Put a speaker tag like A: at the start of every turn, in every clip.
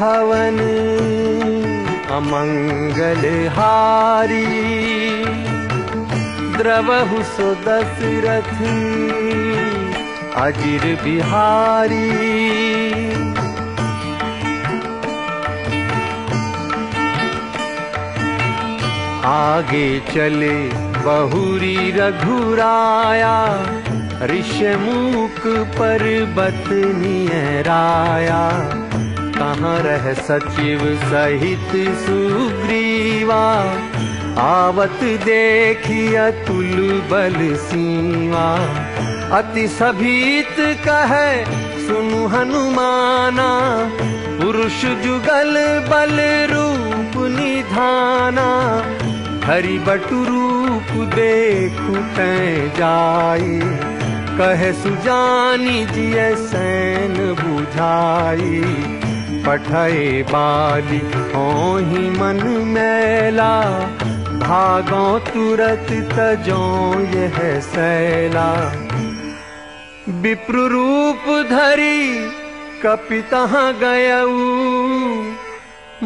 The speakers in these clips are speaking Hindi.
A: मंगल भवन अमंगल हारी। द्रवहु सो दशरथ अजिर बिहारी। आगे चले बहुरी रघुराया ऋषमुख पर्वत नियराया कहाँ रह सचिव सहित सुग्रीवा? आवत देखी अतुल बल सीवा अति सभीत कहे, सुनु हनुमाना। पुरुष जुगल बल रूप निधाना। हरि बटु रूप देखु तै जाई। कह सुजानी जिय सैन बुझाई। पठय बाली ही मन मैला। भागो तुरत तजो, यह सैला। विप्र रूप धरी कपितः गयऊ।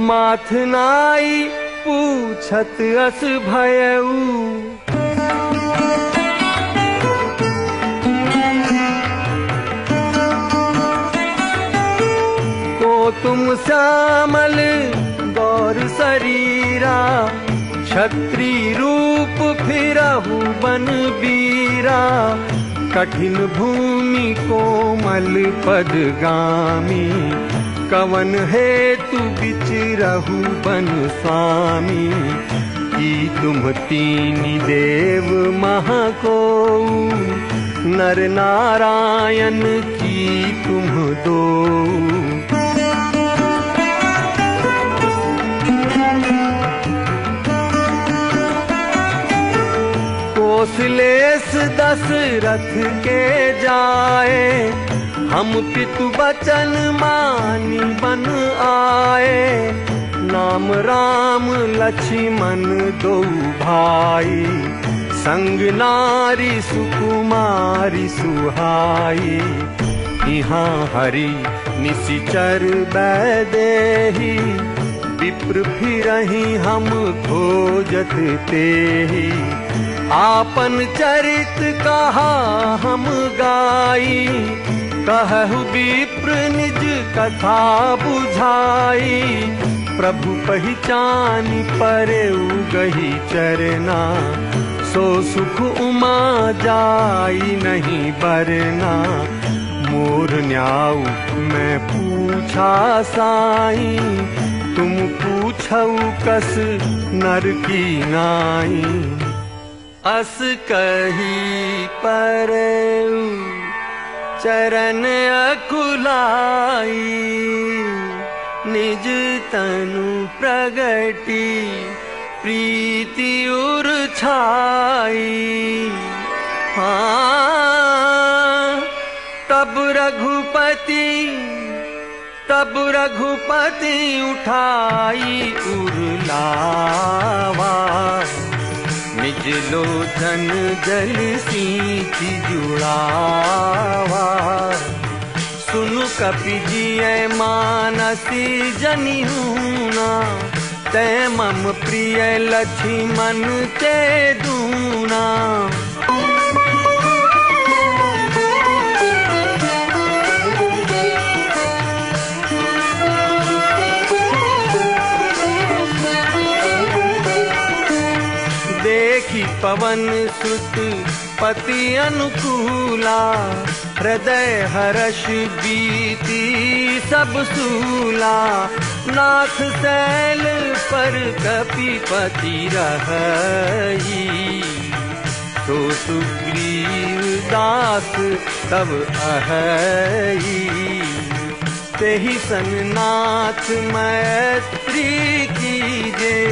A: माथ नाई, पूछत अस भयऊ। तुम श्यामल, गौर शरीरा छत्री रूप फिरहु बन बीरा, कठिन भूमि कोमल पद गामी कवन हेतु बिचरहु बन स्वामी। की तुम तीन देव महा नर नारायण की तुम दो कौशलेश दशरथ के जाए। हम पितु बचन मानी बन आए। नाम राम लक्ष्मण दो भाई। संग नारी सुकुमारी सुहाई। यहाँ हरि निशिचर बैदेही। विप्र फिरही हम खोजत तेही। आपन चरित कहा हम गाई, कहु विप्र निज कथा बुझाई। प्रभु पहचान परे गही चरना, सो सुख उमा जाई नहीं बरना। मोर न्याऊ मैं पूछा साई, तुम पूछऊ कस नर की नाई। अस कही पर चरण अकुलाई। निज तनु प्रगति प्रीति उर छाई। हाँ तब रघुपति तब रघुपति उठाई उरलावा निज लोचन जल सींची जुड़ावा। सुनु कपि जिय मानसी जनी हूना, तै मम प्रिय लक्ष्मण के दूना। पवन सुत पति अनुकूला, हृदय हर्ष बीती सब सूला। नाथ सैल पर कपिपति रही तो सुग्रीव दास तब अहई। तेहि सन नाथ मैत्री कीजे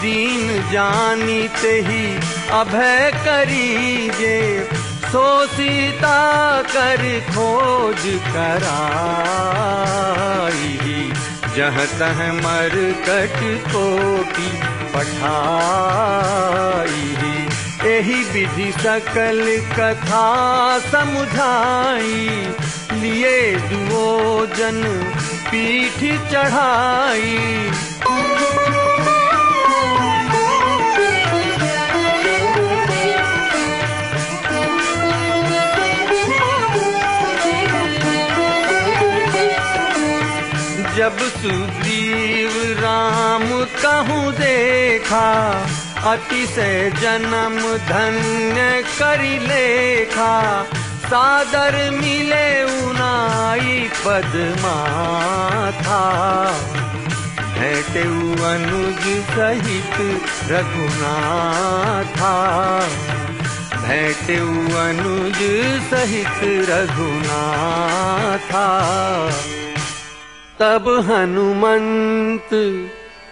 A: दीन जानी ते ही अभय करीजे, सो सीता कर खोज कराई। जह तह मर कट कोटि पठाई। एही विधि सकल कथा समझाई। लिए दुओ जन पीठ चढ़ाई। जब सुग्रीव राम कहूँ देखा अतिशय जन्म धन्य करी लेखा, सादर मिले उनाई पदमा था भेटे अनुज सहित रघुनाथा। भेटे अनुज सहित रघुनाथा। तब हनुमंत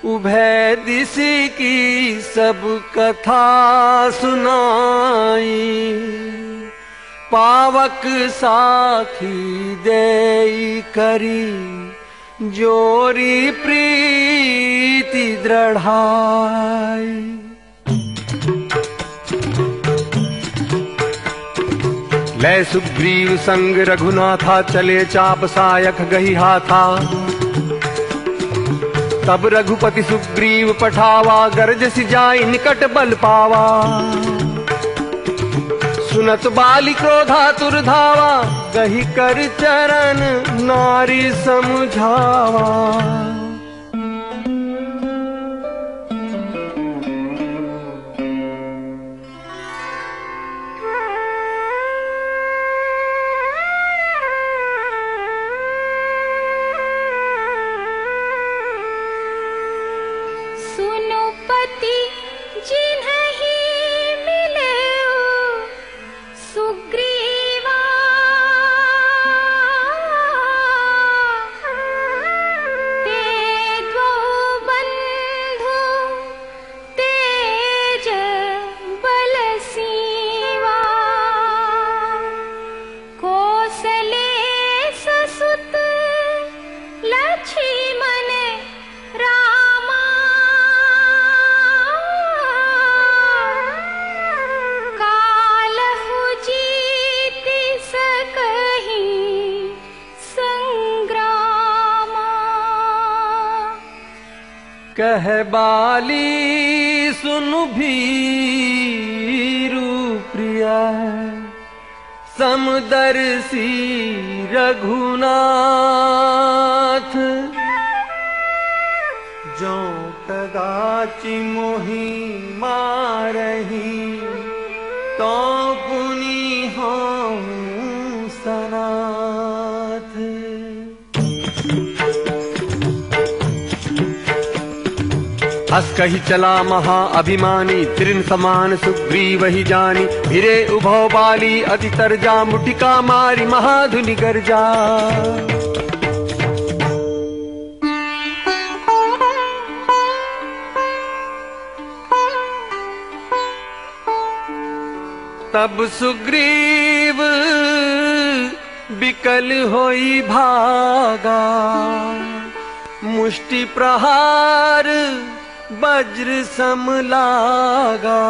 A: उभय दिश की सब कथा सुनाई। पावक साखी दे करी, जोरी प्रीति दृढ़ाई। लय सुग्रीव संग रघुनाथा चले चाप सायक गही हाथा। तब रघुपति सुग्रीव पठावा, गरज सि जाई निकट बल पावा। सुनत बाली क्रोधा तुरधावा गही कर चरण नारी समझावा। कह बाली सुन भीरु प्रिया समदर्शी रघुनाथ। जो तगाची मोही मारही तो पुनि हूँ हस कही चला महा अभिमानी, त्रिन समान सुग्रीव ही जानी। भिरे उभो बाली अति तरजा मुटिका मारी, महाधुनि गर्जा। तब सुग्रीव बिकल होई भागा। मुष्टि प्रहार वज्र सम लागा।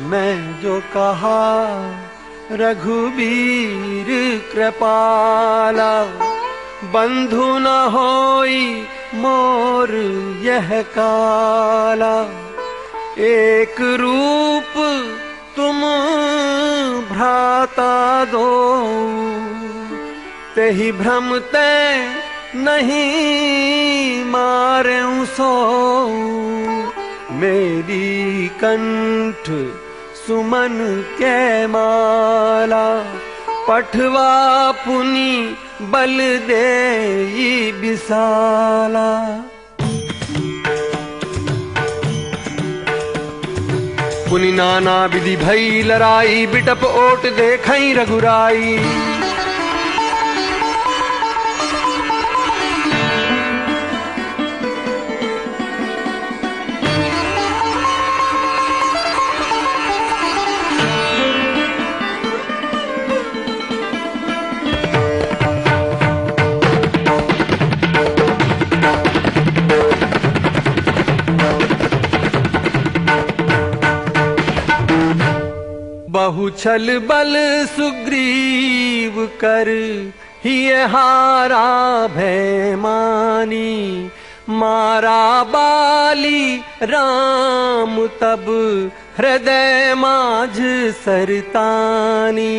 A: मैं जो कहा, रघुबीर कृपाला। बंधु न होई मोर यह काला। एक रूप तुम भ्राता दो। तेहि भ्रम ते नहीं मारे सो मेरी कंठ सुमन के माला, पठवा पुनि बल दे विशाला पुनि नाना विधि भई लराई बिटप ओट देखई रघुराई। छल बल सुग्रीव कर ये हारा भय मानी मारा बाली राम तब हृदय माझ सरतानी।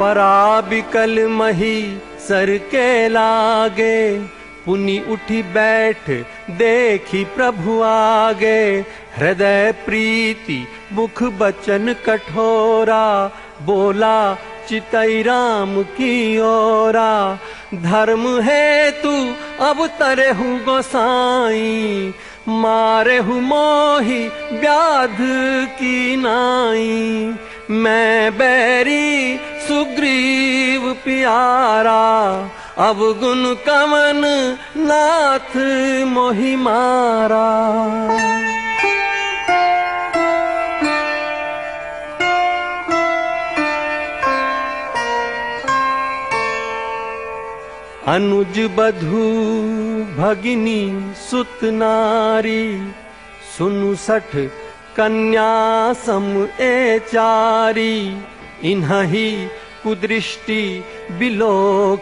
A: पराबिकल मही सर के लागे पुनि उठी बैठ देखी प्रभु आगे हृदय प्रीति, मुख बचन कठोरा, बोला चितई राम की ओरा। धर्म है तू, अब तरे हूँ गोसाई मारे हूँ मोही व्याध की नाई। मैं बैरी सुग्रीव प्यारा, अब गुण कमन नाथ मोहि मारा। अनुज बधु भगिनी सुत नारी सुनु सठ कन्या सम ए चारी। इन्ही कुदृष्टि बिलो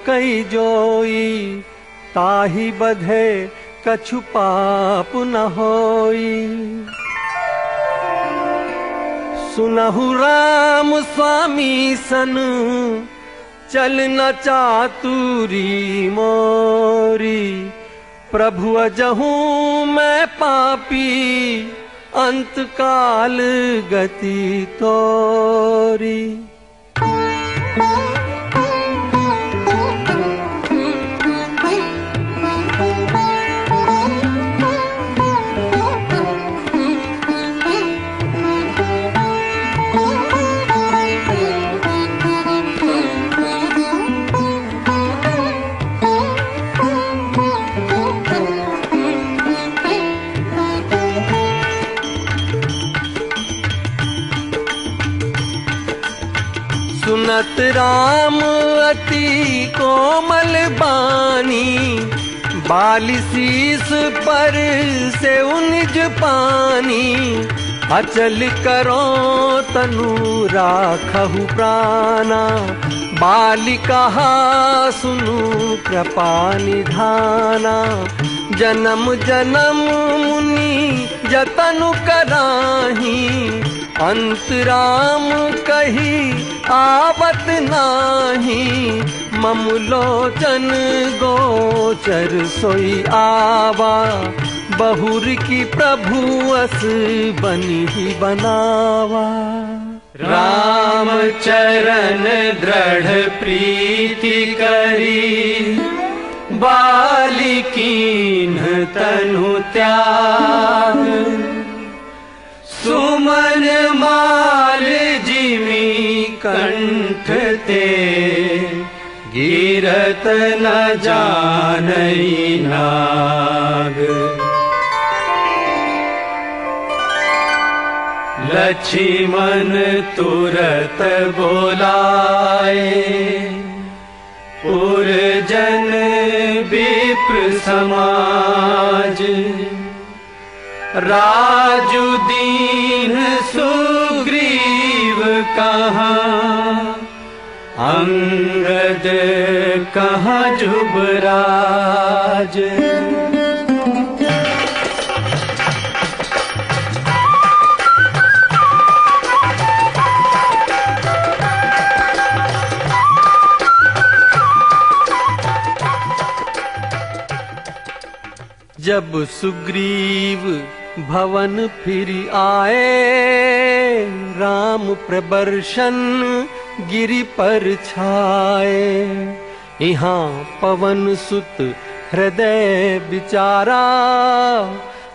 A: कई जोई ताही बधे कछु पाप न होई। सुनहु राम स्वामी सन चल न चातुरी मोरी। प्रभु अजहू मैं पापी अंतकाल गति तोरी। सुनत राम अति कोमल बानी बाली शीस पर से उनिज पानी, अचल करो तनु राखहु प्राणा बाली कहा सुनु कृपा निधाना। जन्म जन्म मुनि जतनु कराही, अंतराम कही आवत नाही। ममलोचन गोचर सोई आवा। बहुर की प्रभु अस बनी ही बनावा।
B: राम चरण दृढ़ प्रीति करी। बालिकीन तनु त्याग। सुमन कंठ ते गिरत न लक्ष्मण तुरत बोलाए पुरजन विप्र समाज। राजु दीन सुग्रीव कहाँ अंगद कहा जुबराज।
A: जब सुग्रीव भवन फिर आए राम प्रबर्शन गिरि पर छाए। यहाँ पवन सुत हृदय विचारा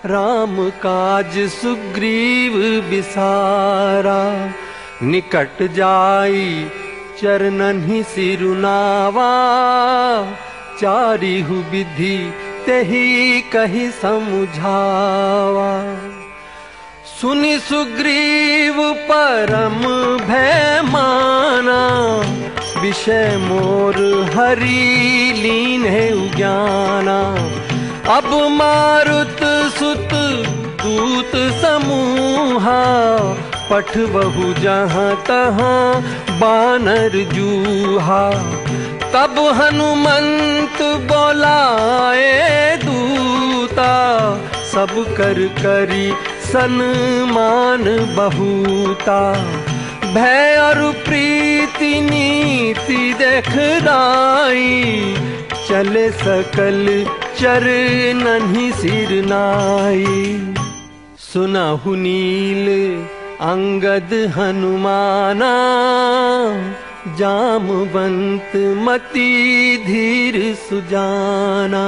A: राम काज सुग्रीव विसारा निकट जाई चरणन ही सिरुनावा चारी हु विधि तेही कही समझावा सुनि सुग्रीव परम भय माना विषय मोर हरि लीन है उज्ञाना। अब मारुत सुत दूत समूहा, पठ बहु जहाँ तहाँ बानर जूहा। तब हनुमंत बोलाए दूता, सब कर करी सन्मान बहुता। भय और प्रीति नीति देखनाई चले सकल चरणहि सिर नाई। सुनहु नील अंगद हनुमाना। जामवंत मती धीर सुजाना।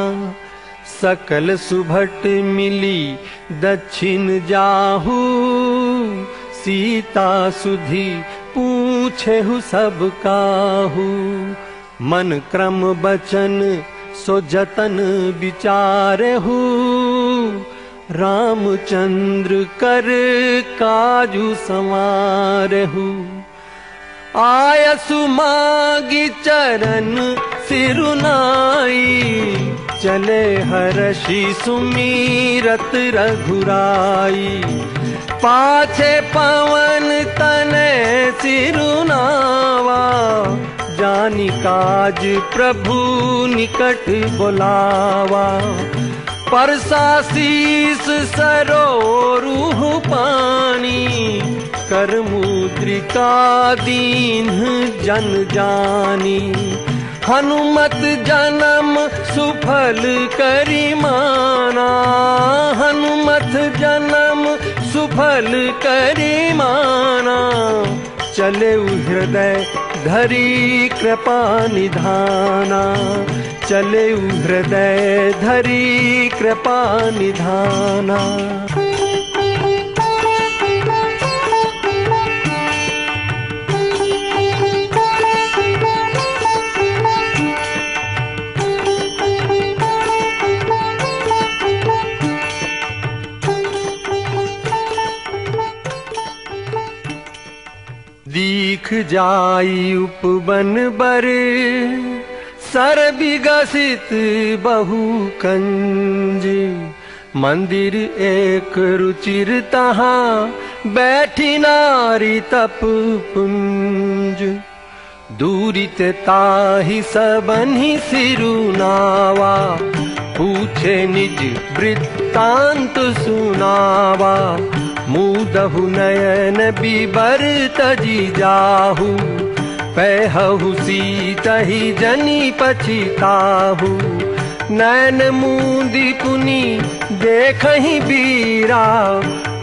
A: सकल सुभट मिली दक्षिण जाहू। सीता सुधी पूछे हु सब काहू। मन क्रम बचन सो जतन विचारे हु रामचंद्र कर काजू समारहु आयसु मागी चरण सिरुनाई चले सुमीरत रघुराई। पाछे पवन तने सिरुनावा जानी काज प्रभु निकट बुलावा। परसा शीस सरोरुह पानी कर मुद्रिका दीन जन जानी। हनुमत जन्म सुफल करी माना। हनुमत जन्म सुफल करी माना। चले हृदय धरी कृपा निधाना। चले हृदय धरी कृपा निधाना। जाई उपवन बर सर विगसित बहु कंज। मंदिर एक रुचिर तहाँ बैठी नारी तप पुंज। दूरित ताहि सबनि सिरुनावा पूछे निज वृत्तांत सुनावा मुदहु नयन बिबर तजी जाहू पैहु सीतहि जनी पछिताहू। नैन मूंदी पुनी देखहि बीरा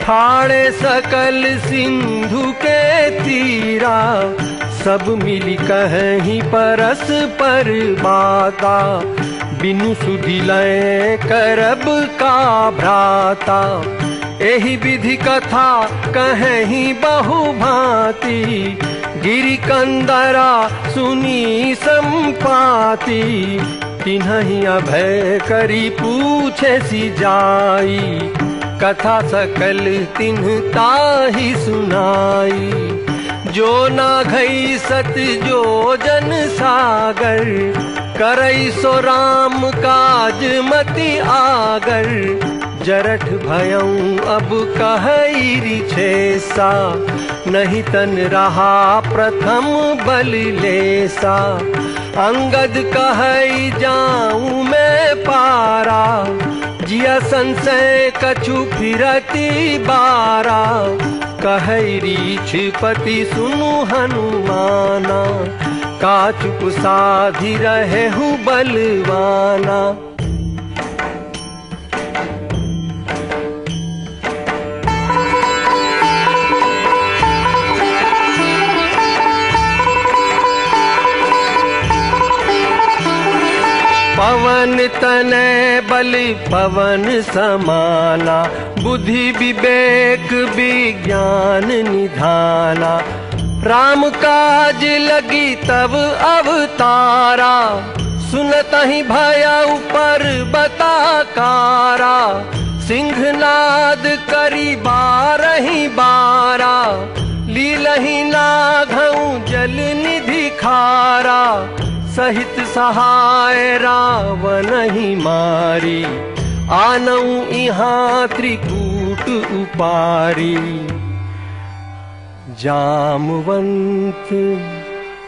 A: ठाड़े सकल सिंधु के तीरा। सब मिली कहीं परस पर बाता बिनु सुधि लय करब का भ्राता एही विधि कथा कहीं बहु भांति गिरी कंदरा सुनी संपाति। तिन्हि अभय करी पूछे सी जाई। कथा सकल तिन्ह ताही सुनाई। जो ना घई सत जो जन सागर। करई सो राम काज मति आगर। जरठ भयऊ अब कहई रिछेसा नहीं तन रहा प्रथम बल लेसा। अंगद कह जाऊँ मैं पारा। जिया संशय कछु फिरती बारा। कहई रीछ पति सुनु हनुमाना। काचुप साधि रहे हूँ बलवाना। पवन तनय बलि पवन समाना बुद्धि विवेक विज्ञान निधाना राम काज लगी तब अवतारा सुनत ही भया ऊपर बता कारा सिंहनाद करी बारही बारा, लीलही नाघऊ जल निधि खारा। सहित सहाय रावण ही मारी। आनऊ इहाँ त्रिकूट उपारी।
C: जामवंत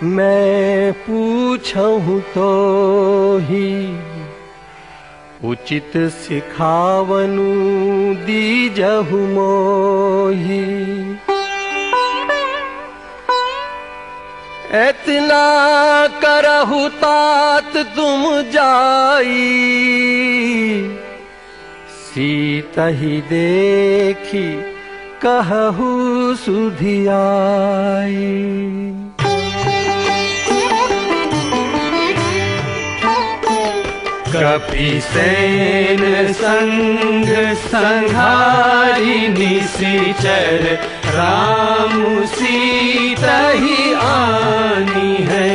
C: मैं पूछूं तो ही। उचित सिखावनु दीजहु मोही एतना करहु तात तुम जाई। सीता ही देखी कहु सुधियाई।
A: कपिसेन संग संहारी निशिचर राम सीता ही आनी है।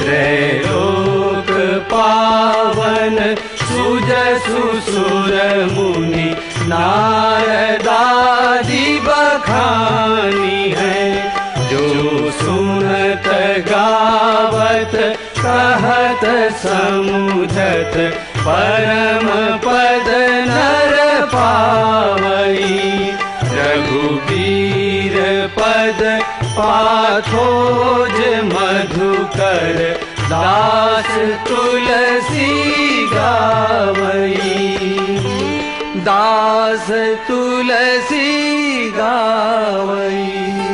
A: त्रैलोक पावन सुज सुसुर मुनि नारदादि बखानी है। जो सुनत गावत कहत समुझत परम पद पाथोज मधुकर दास तुलसी गावई।
C: दास तुलसी गावई